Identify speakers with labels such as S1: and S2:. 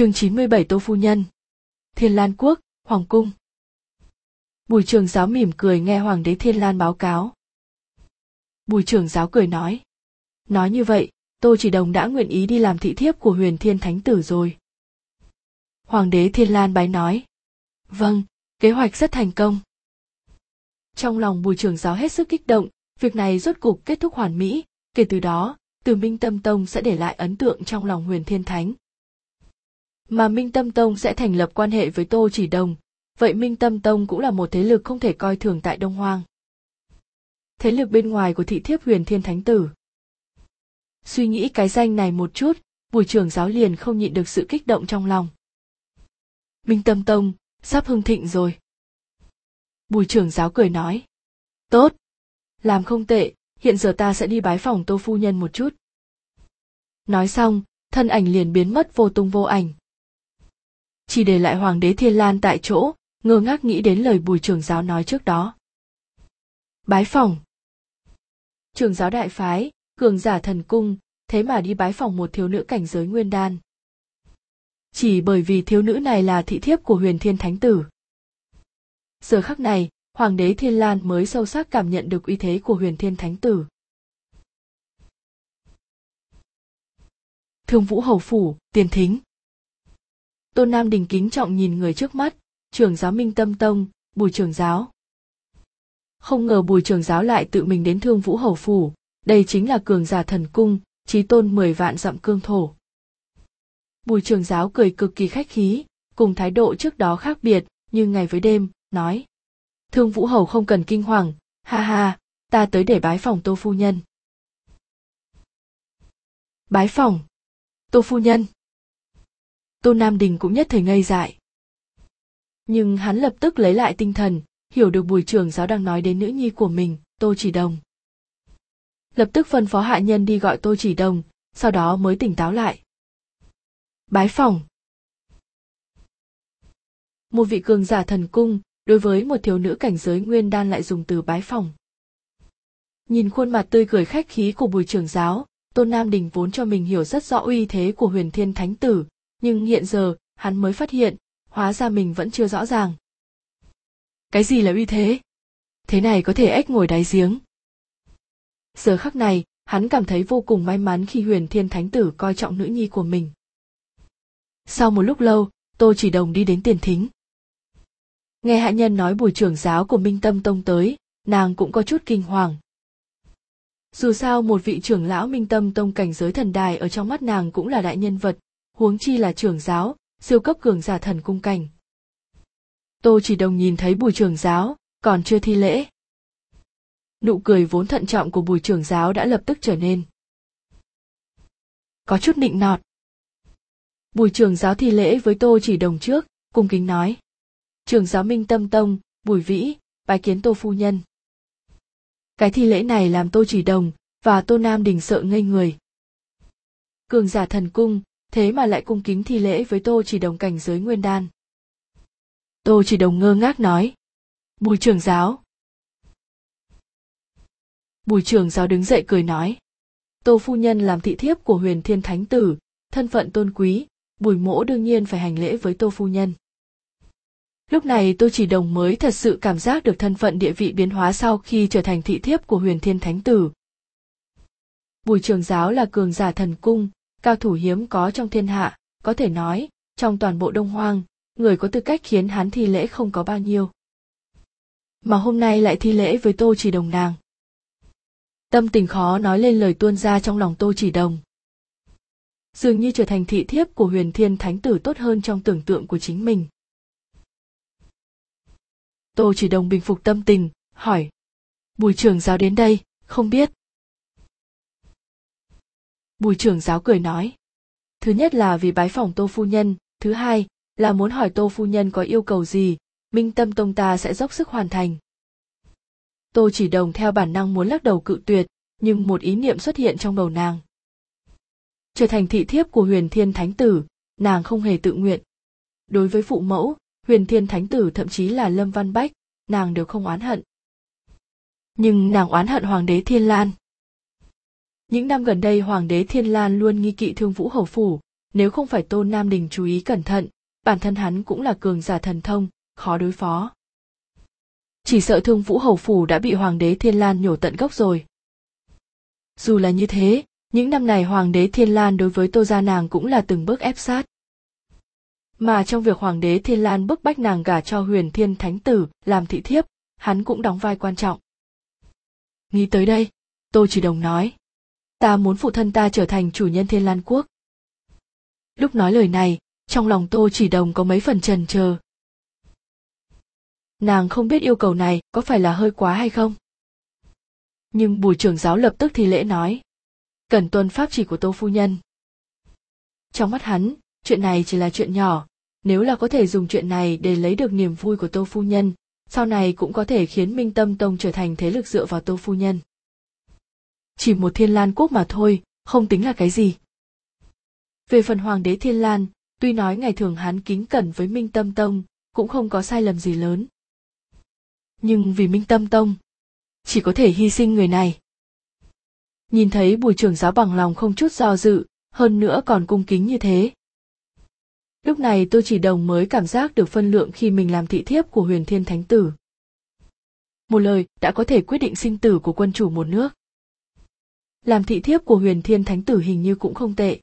S1: chương 97 Tô Phu Nhân Thiên Lan Quốc, Hoàng Cung Bùi trường giáo mỉm cười nghe Hoàng đế Thiên Lan báo cáo. Bùi trường giáo cười nói. Nói như vậy, Tô Chỉ Đồng đã nguyện ý đi làm thị thiếp của huyền thiên thánh tử rồi. Hoàng đế Thiên Lan bái nói. Vâng, kế hoạch rất thành công. Trong lòng bùi trường giáo hết sức kích động, việc này rốt cục kết thúc hoàn mỹ, kể từ đó, từ Minh Tâm Tông sẽ để lại ấn tượng trong lòng huyền thiên thánh. Mà Minh Tâm Tông sẽ thành lập quan hệ với Tô Chỉ Đồng, vậy Minh Tâm Tông cũng là một thế lực không thể coi thường tại Đông Hoang. Thế lực bên ngoài của thị thiếp huyền thiên thánh tử. Suy nghĩ cái danh này một chút, bùi trưởng giáo liền không nhịn được sự kích động trong lòng. Minh Tâm Tông, sắp hưng thịnh rồi. Bùi trưởng giáo cười nói. Tốt. Làm không tệ, hiện giờ ta sẽ đi bái phòng tô phu nhân một chút. Nói xong, thân ảnh liền biến mất vô tung vô ảnh. Chỉ để lại hoàng đế Thiên Lan tại chỗ, ngơ ngác nghĩ đến lời bùi trưởng giáo nói trước đó. Bái phòng. Trường giáo đại phái, cường giả thần cung, thế mà đi bái phòng một thiếu nữ cảnh giới nguyên đan. Chỉ bởi vì thiếu nữ này là thị thiếp của huyền thiên thánh tử. Giờ khắc này, hoàng đế Thiên Lan mới sâu sắc cảm nhận được uy thế của huyền thiên thánh tử. Thương Vũ Hầu Phủ, Tiền Thính Tôn Nam Đình kính trọng nhìn người trước mắt, trưởng giáo Minh Tâm Tông, Bùi trưởng giáo. Không ngờ Bùi trưởng giáo lại tự mình đến Thương Vũ Hầu Phủ, đây chính là cường giả thần cung, trí tôn mười vạn dặm cương thổ. Bùi trưởng giáo cười cực kỳ khách khí, cùng thái độ trước đó khác biệt, như ngày với đêm, nói. Thương Vũ Hầu không cần kinh hoàng, ha ha, ta tới để bái phòng Tô Phu Nhân. Bái phòng. Tô Phu Nhân. Tô Nam Đình cũng nhất thời ngây dại. Nhưng hắn lập tức lấy lại tinh thần, hiểu được bùi trưởng giáo đang nói đến nữ nhi của mình, Tô Chỉ Đồng. Lập tức phân phó hạ nhân đi gọi Tô Chỉ Đồng, sau đó mới tỉnh táo lại. Bái phòng. Một vị cường giả thần cung, đối với một thiếu nữ cảnh giới nguyên đan lại dùng từ bái phòng. Nhìn khuôn mặt tươi cười khách khí của bùi trưởng giáo, Tôn Nam Đình vốn cho mình hiểu rất rõ uy thế của huyền thiên thánh tử, nhưng hiện giờ, hắn mới phát hiện, hóa ra mình vẫn chưa rõ ràng. Cái gì là uy thế? Thế này có thể ếch ngồi đáy giếng. Giờ khắc này, hắn cảm thấy vô cùng may mắn khi huyền thiên thánh tử coi trọng nữ nhi của mình. Sau một lúc lâu, Tô Chỉ Đồng đi đến tiền thính. Nghe hạ nhân nói buổi trưởng giáo của Minh Tâm Tông tới, nàng cũng có chút kinh hoàng. Dù sao một vị trưởng lão Minh Tâm Tông cảnh giới thần đài ở trong mắt nàng cũng là đại nhân vật, huống chi là trưởng giáo, siêu cấp cường giả thần cung cảnh. Tô chỉ đồng nhìn thấy bùi trưởng giáo, còn chưa thi lễ. Nụ cười vốn thận trọng của bùi trưởng giáo đã lập tức trở nên. Có chút nịnh nọt. Bùi trưởng giáo thi lễ với tô chỉ đồng trước, cung kính nói. Trưởng giáo Minh Tâm Tông, Bùi Vĩ, bái kiến Tô Phu Nhân. Cái thi lễ này làm Tô Chỉ Đồng và Tô Nam Đình sợ ngây người. Cường giả thần cung, thế mà lại cung kính thi lễ với Tô Chỉ Đồng cảnh giới nguyên đan. Tô Chỉ Đồng ngơ ngác nói. Bùi trưởng giáo. Bùi trưởng giáo đứng dậy cười nói. Tô Phu Nhân làm thị thiếp của huyền thiên thánh tử, thân phận tôn quý, bùi mỗ đương nhiên phải hành lễ với Tô Phu Nhân. Lúc này tô chỉ đồng mới thật sự cảm giác được thân phận địa vị biến hóa sau khi trở thành thị thiếp của huyền thiên thánh tử. Bùi trường giáo là cường giả thần cung, cao thủ hiếm có trong thiên hạ, có thể nói, trong toàn bộ đông hoang, người có tư cách khiến hắn thi lễ không có bao nhiêu. Mà hôm nay lại thi lễ với tô chỉ đồng nàng. Tâm tình khó nói lên lời tuôn ra trong lòng tô chỉ đồng. Dường như trở thành thị thiếp của huyền thiên thánh tử tốt hơn trong tưởng tượng của chính mình. Tô chỉ đồng bình phục tâm tình, hỏi. Bùi trưởng giáo đến đây, không biết. Bùi trưởng giáo cười nói. Thứ nhất là vì bái phỏng tô phu nhân, thứ hai là muốn hỏi tô phu nhân có yêu cầu gì, minh tâm tông ta sẽ dốc sức hoàn thành. Tô chỉ đồng theo bản năng muốn lắc đầu cự tuyệt, nhưng một ý niệm xuất hiện trong đầu nàng. Trở thành thị thiếp của huyền thiên thánh tử, nàng không hề tự nguyện. Đối với phụ mẫu, huyền thiên thánh tử thậm chí là lâm văn bách nàng đều không oán hận nhưng nàng oán hận hoàng đế thiên lan những năm gần đây, hoàng đế thiên lan luôn nghi kỵ thương vũ hầu phủ. Nếu không phải tôn nam đình chú ý cẩn thận, bản thân hắn cũng là cường giả thần thông, khó đối phó. Chỉ sợ thương vũ hầu phủ đã bị hoàng đế thiên lan nhổ tận gốc rồi. Dù là như thế, những năm này hoàng đế thiên lan đối với tô gia nàng cũng là từng bước ép sát. Mà trong việc hoàng đế thiên lan bức bách nàng gả cho huyền thiên thánh tử, làm thị thiếp, hắn cũng đóng vai quan trọng. Nghĩ tới đây, tô chỉ đồng nói ta muốn phụ thân ta trở thành chủ nhân thiên lan quốc. Lúc nói lời này, trong lòng tô chỉ đồng có mấy phần trần chờ nàng không biết yêu cầu này có phải là hơi quá hay không. Nhưng bùi trưởng giáo lập tức thì lễ nói, cần tuân pháp chỉ của tô phu nhân. Trong mắt hắn, chuyện này chỉ là chuyện nhỏ. Nếu là có thể dùng chuyện này để lấy được niềm vui của tô phu nhân, sau này cũng có thể khiến minh tâm tông trở thành thế lực dựa vào tô phu nhân chỉ một thiên lan quốc mà thôi, không tính là cái gì. Về phần hoàng đế thiên lan, tuy nói ngày thường hắn kính cẩn với minh tâm tông, cũng không có sai lầm gì lớn. Nhưng vì minh tâm tông, chỉ có thể hy sinh người này. Nhìn thấy bùi trưởng giáo bằng lòng không chút do dự, hơn nữa còn cung kính như thế. Lúc này tôi chỉ đồng mới cảm giác được phân lượng khi mình làm thị thiếp của huyền thiên thánh tử. Một lời, đã có thể quyết định sinh tử của quân chủ một nước làm thị thiếp của huyền thiên thánh tử hình như cũng không tệ.